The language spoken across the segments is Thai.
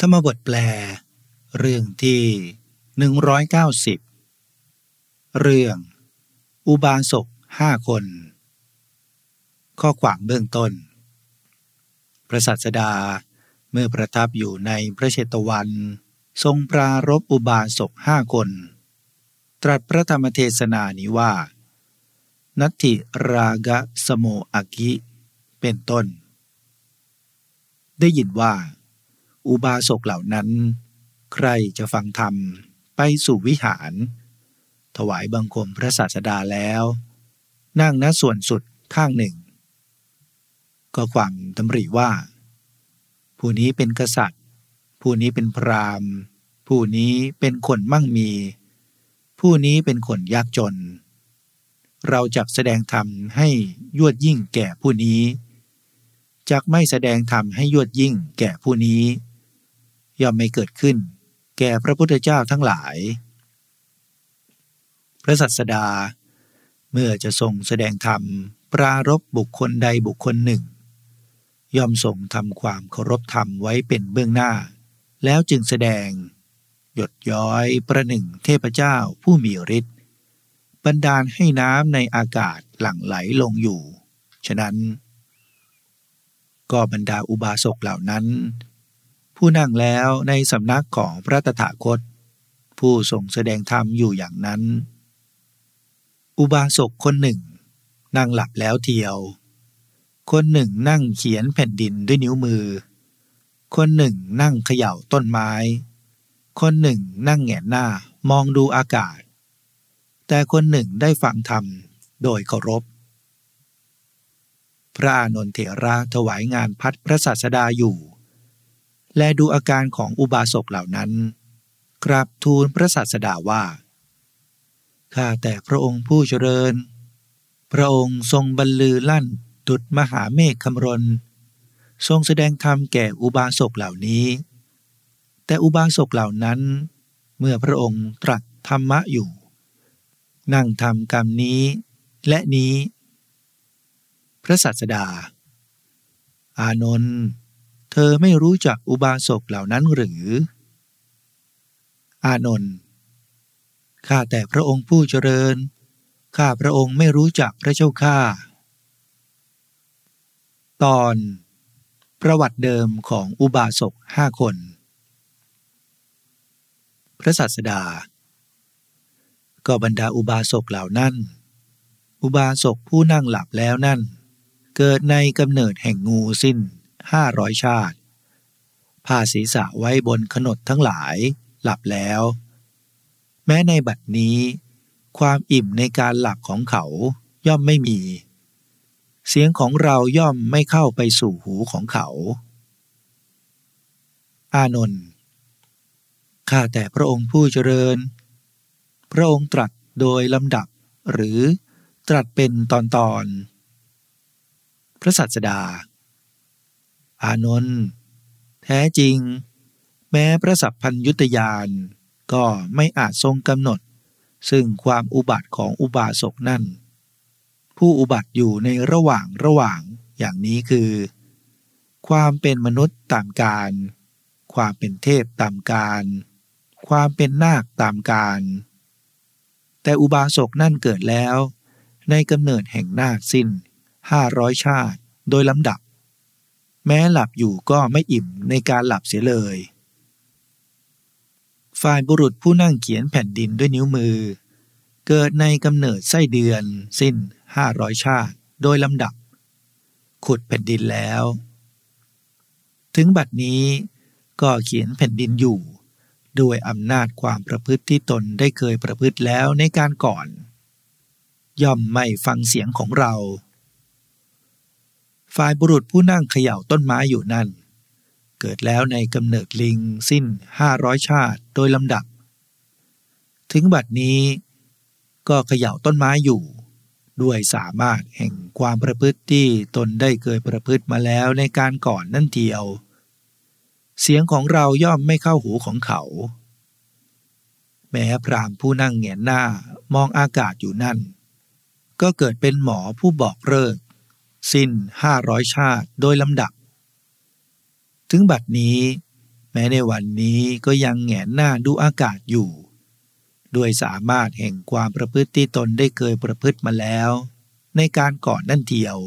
ธรรมบทแปล เรื่องที่ 190 เรื่อง อุบาสกห้าคน ข้อความเบื้องต้น พระสัสดาเมื่อประทับอยู่ในพระเชตวัน ทรงปรารบอุบาสกห้าคน ตรัสพระธรรมเทศนานี้ว่า นัตถิรากะสโมอากิ เป็นต้น ได้ยินว่า อุบาสกเหล่านั้น ใครจะฟังธรรมไปสู่วิหาร ถวายบังคมพระศาสดาแล้ว นั่งณส่วนสุดข้างหนึ่ง ก็ความตำริว่า ผู้นี้เป็นกษัตริย์ ผู้นี้เป็นพราหมณ์ ผู้นี้เป็นคนมั่งมี ผู้นี้เป็นคนยากจน เราจะแสดงธรรมให้ยวดยิ่งแก่ผู้นี้จักไม่แสดงธรรมให้ยวดยิ่งแก่ผู้นี้ ย่อมไม่เกิดขึ้น แก่พระพุทธเจ้าทั้งหลาย พระสัสดา เมื่อจะทรงแสดงธรรมปรารบบุคคลใดบุคคลหนึ่ง ย่อมทรงทำความเคารพธรรมไว้เป็นเบื้องหน้า แล้วจึงแสดง หยดย้อยประหนึ่งเทพเจ้าผู้มีฤทธิ์บันดาลให้น้ำในอากาศหลั่งไหลลงอยู่ ฉะนั้น ก็บรรดาอุบาสกเหล่านั้น ผู้นั่งแล้วในสำนักของพระตถาคต ผู้ทรงแสดงธรรมอยู่อย่างนั้น อุบาสกคนหนึ่ง นั่งหลับแล้วเทียว คนหนึ่งนั่งเขียนแผ่นดินด้วยนิ้วมือ คนหนึ่งนั่งเขย่าต้นไม้ คนหนึ่งนั่งแงนหน้ามองดูอากาศ แต่คนหนึ่งได้ฟังธรรมโดยเคารพ พระอานนทเถระถวายงานพัดพระศาสดาอยู่ และดูอาการของอุบาสกเหล่านั้น กราบทูลพระศาสดาว่า ข้าแต่พระองค์ผู้เจริญ พระองค์ทรงบรรลือลั่นดุดมหาเมฆคำรน ทรงแสดงธรรมแก่อุบาสกเหล่านี้ แต่อุบาสกเหล่านั้น เมื่อพระองค์ตรัสธรรมะอยู่ นั่งทำกรรมนี้และนี้ พระสัสดา อานนท์ ธอไม่รู้จักอุบาสกเหล่านั้นหรือ อานนท์ ข้าแต่พระองค์ผู้เจริญ ข้าพระองค์ไม่รู้จักพระเจ้าข้า ตอน ประวัติเดิมของอุบาสกห้าคน พระสัสดา ก็บรรดาอุบาสกเหล่านั้น อุบาสกผู้นั่งหลับแล้วนั่น เกิดในกำเนิดแห่งงูสิ้น ห้าร้อยชาติผ้าศีรษะไว้บนขนดทั้งหลายหลับแล้ว แม้ในบัดนี้ ความอิ่มในการหลับของเขาย่อมไม่มี เสียงของเราย่อมไม่เข้าไปสู่หูของเขา อานนท์ข้าแต่พระองค์ผู้เจริญ พระองค์ตรัสโดยลำดับหรือตรัสเป็นตอนตอน พระสัสดา อานนท์แท้จริง แม้พระสัพพัญยุตยานก็ไม่อาจทรงกำหนด ซึ่งความอุบัติของอุบาสกนั่น ผู้อุบัติอยู่ในระหว่างระหว่างอย่างนี้คือ ความเป็นมนุษย์ตามการ ความเป็นเทพตามการ ความเป็นนาคตามการ แต่อุบาสกนั่นเกิดแล้ว ในกำเนิดแห่งนาคสิ้นห้าร้อยชาติโดยลำดับ แม้หลับอยู่ก็ไม่อิ่มในการหลับเสียเลย ฝ่ายบุรุษผู้นั่งเขียนแผ่นดินด้วยนิ้วมือ เกิดในกำเนิดไส้เดือนสิ้นห้าร้อยชาติโดยลำดับ ขุดแผ่นดินแล้ว ถึงบัดนี้ก็เขียนแผ่นดินอยู่ด้วยอำนาจความประพฤติที่ตนได้เคยประพฤติแล้วในการก่อน ย่อมไม่ฟังเสียงของเรา ฝ่ายบุรุษผู้นั่งเขย่าต้นไม้อยู่นั่น เกิดแล้วในกำเนิดลิงสิ้นห้าร้อยชาติโดยลำดับ ถึงบัดนี้ก็เขย่าต้นไม้อยู่ ด้วยสามารถแห่งความประพฤติที่ตนได้เคยประพฤติมาแล้วในการก่อนนั่นเทียว เสียงของเราย่อมไม่เข้าหูของเขา แม้พรามผู้นั่งเงนหน้ามองอากาศอยู่นั่น ก็เกิดเป็นหมอผู้บอกเลิก สิ้นห้าร้อยชาติโดยลำดับ ถึงบัดนี้ แม้ในวันนี้ก็ยังแงนหน้าดูอากาศอยู่ ด้วยสามารถแห่งความประพฤติที่ตนได้เคยประพฤติมาแล้ว ในการก่อนนั่นเทียว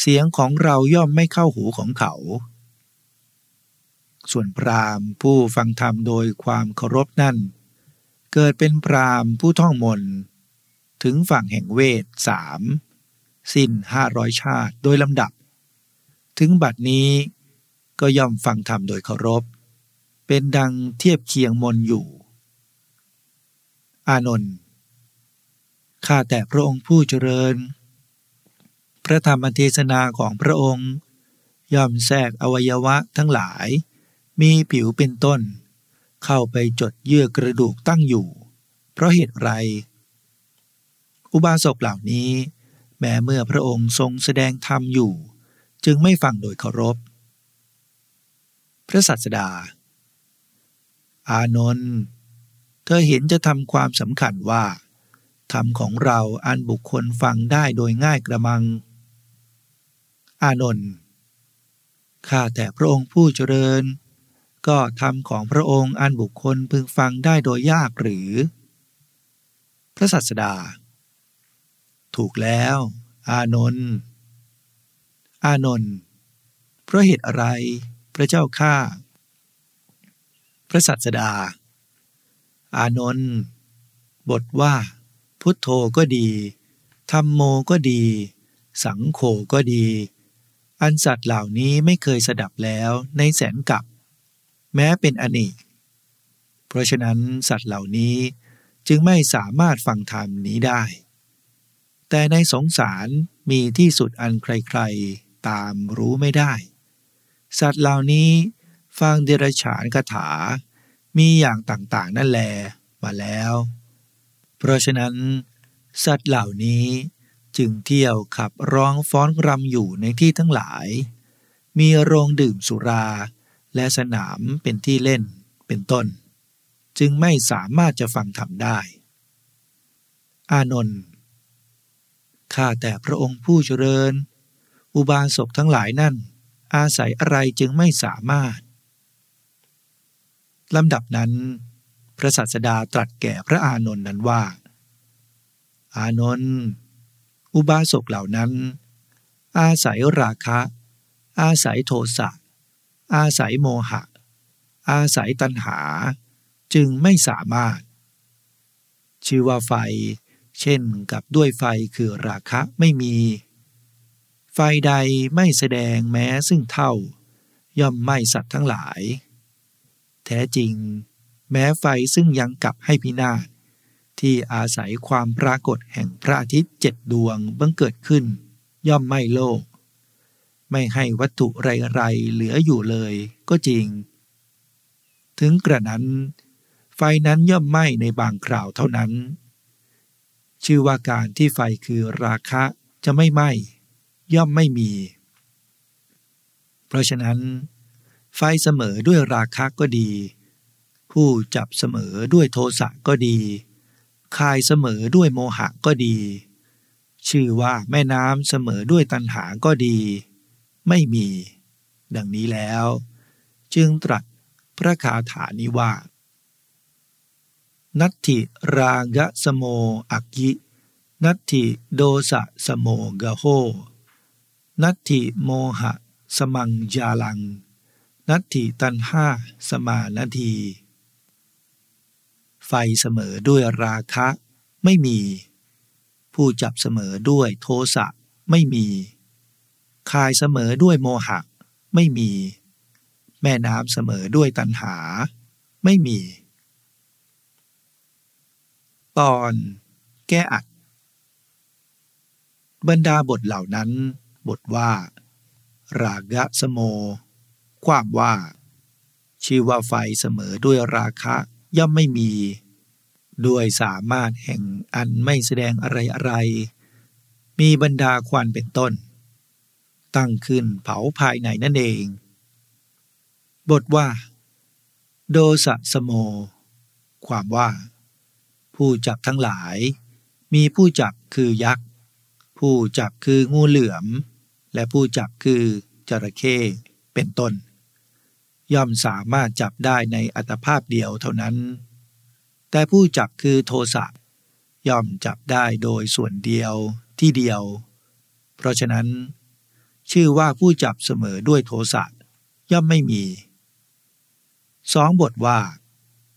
เสียงของเราย่อมไม่เข้าหูของเขา ส่วนพราหมณ์ผู้ฟังธรรมโดยความเคารพนั่น เกิดเป็นพราหมณ์ผู้ท่องมนถึงฝั่งแห่งเวทสาม สิ้นห้าร้อยชาติโดยลำดับ ถึงบัดนี้ก็ย่อมฟังธรรมโดยเคารพ เป็นดังเทียบเคียงมนอยู่ อานนท์ข้าแต่พระองค์ผู้เจริญ พระธรรมเทศนาของพระองค์ ย่อมแทรกอวัยวะทั้งหลาย มีผิวเป็นต้น เข้าไปจดเยื่อกระดูกตั้งอยู่ เพราะเหตุไร อุบาสกเหล่านี้ แม้เมื่อพระองค์ทรงแสดงธรรมอยู่ จึงไม่ฟังโดยเคารพ พระสัสดา อานนท์เธอเห็นจะทำความสำคัญว่า ธรรมของเราอันบุคคลฟังได้โดยง่ายกระมัง อานนท์ข้าแต่พระองค์ผู้เจริญ ก็ธรรมของพระองค์อันบุคคลพึงฟังได้โดยยากหรือ พระสัสดา ถูกแล้ว อานนท์อานนท์เพราะเหตุอะไรพระเจ้าข้าพระสัสดา อานนท์บทว่า พุทโธก็ดีธรรมโมก็ดี สังโฆก็ดี อันสัตว์เหล่านี้ไม่เคยสดับแล้วในแสนกับแม้เป็นอเนกเพราะฉะนั้นสัตว์เหล่านี้จึงไม่สามารถฟังธรรมนี้ได้ แต่ในสงสารมีที่สุดอันใครๆ ตามรู้ไม่ได้ สัตว์เหล่านี้ฟังเดรัจฉานคาถา มีอย่างต่างๆ นั่นแลมาแล้ว เพราะฉะนั้น สัตว์เหล่านี้จึงเที่ยวขับร้องฟ้อนรำอยู่ในที่ทั้งหลาย มีโรงดื่มสุรา และสนามเป็นที่เล่นเป็นต้น จึงไม่สามารถจะฟังธรรมได้ อานนท์ ข้าแต่พระองค์ผู้เจริญ อุบาสกทั้งหลายนั่น อาศัยอะไรจึงไม่สามารถลำดับนั้น พระสัสดาตรัสแก่พระอานนท์นั้นว่า อานนท์อุบาสกเหล่านั้น อาศัยราคะ อาศัยโทสะ อาศัยโมหะ อาศัยตัณหา จึงไม่สามารถ ชื่อว่าไฟ เช่นกับด้วยไฟคือราคะไม่มี ไฟใดไม่แสดงแม้ซึ่งเท่า ย่อมไม่สัตว์ทั้งหลาย แท้จริง แม้ไฟซึ่งยังกลับให้พินาศที่อาศัยความปรากฏแห่งพระอาทิตย์เจ็ดดวงบังเกิดขึ้น ย่อมไม่โลก ไม่ให้วัตถุไรๆเหลืออยู่เลยก็จริง ถึงกระนั้น ไฟนั้นย่อมไหม้ในบางคราวเท่านั้น ชื่อว่าการที่ไฟคือราคะจะไม่ไหม้ย่อมไม่มี เพราะฉะนั้น ไฟเสมอด้วยราคะก็ดี ผู้จับเสมอด้วยโทสะก็ดีคายเสมอด้วยโมหะก็ดี ชื่อว่าแม่น้ำเสมอด้วยตัณหาก็ดี ไม่มี ดังนี้แล้ว จึงตรัสพระคาถานี้ว่า นัตถิรางะสโมอักยินัตถิโดสะสโมกะโหนัตถิโมหะ สมังยาลัง นัตถิตันห้าสมานาที ไฟเสมอด้วยราคะไม่มี ผู้จับเสมอด้วยโทสะไม่มี คายเสมอด้วยโมหะ ไม่มี แม่น้ำเสมอด้วยตันหา ไม่มี ตอนแก้อัด บรรดาบทเหล่านั้น บทว่า รากะสโม ความว่า ชื่อว่าไฟเสมอด้วยราคะย่อมไม่มี ด้วยสามารถแห่งอันไม่แสดงอะไรอะไร มีบรรดาควันเป็นต้น ตั้งขึ้นเผาภายในนั่นเอง บทว่า โดสะสโม ความว่า ผู้จับทั้งหลาย มีผู้จับคือยักษ์ ผู้จับคืองูเหลือม และผู้จับคือจระเข้เป็นต้น ย่อมสามารถจับได้ในอัตภาพเดียวเท่านั้น แต่ผู้จับคือโทสะย่อมจับได้โดยส่วนเดียวที่เดียว เพราะฉะนั้น ชื่อว่าผู้จับเสมอด้วยโทสะย่อมไม่มีสองบทว่า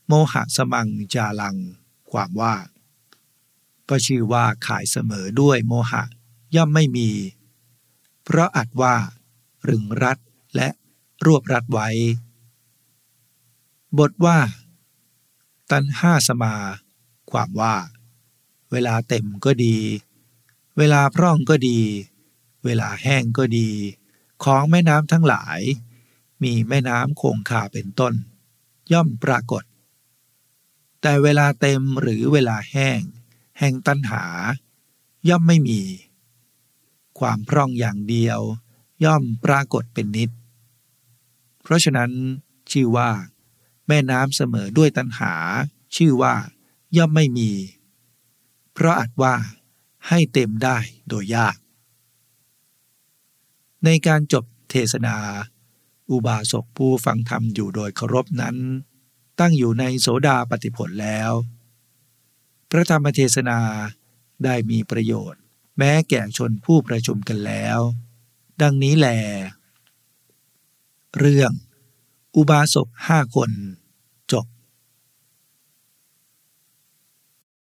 โมหะสมังจาลัง ความว่า ก็ชื่อว่าขายเสมอด้วยโมหะย่อมไม่มี เพราะอัดว่า รึงรัดและรวบรัดไว้ บทว่า ตันห้าสมา ความว่า เวลาเต็มก็ดี เวลาพร่องก็ดี เวลาแห้งก็ดี ของแม่น้ำทั้งหลาย มีแม่น้ำคงคาเป็นต้น ย่อมปรากฏ แต่เวลาเต็มหรือเวลาแห้ง แห่งตันหา ย่อมไม่มี ความพร่องอย่างเดียว ย่อมปรากฏเป็นนิด เพราะฉะนั้น ชื่อว่า แม่น้ำเสมอด้วยตันหา ชื่อว่า ย่อมไม่มี เพราะอาจว่าให้เต็มได้โดยยาก ในการจบเทศนา อุบาสกผู้ฟังธรรมอยู่โดยเคารพนั้น ตั้งอยู่ในโสดาปฏิผลแล้ว พระธรรมเทศนาได้มีประโยชน์ แม้แก่ชนผู้ประชุมกันแล้ว ดังนี้แลเรื่อง อุบาสกห้าคน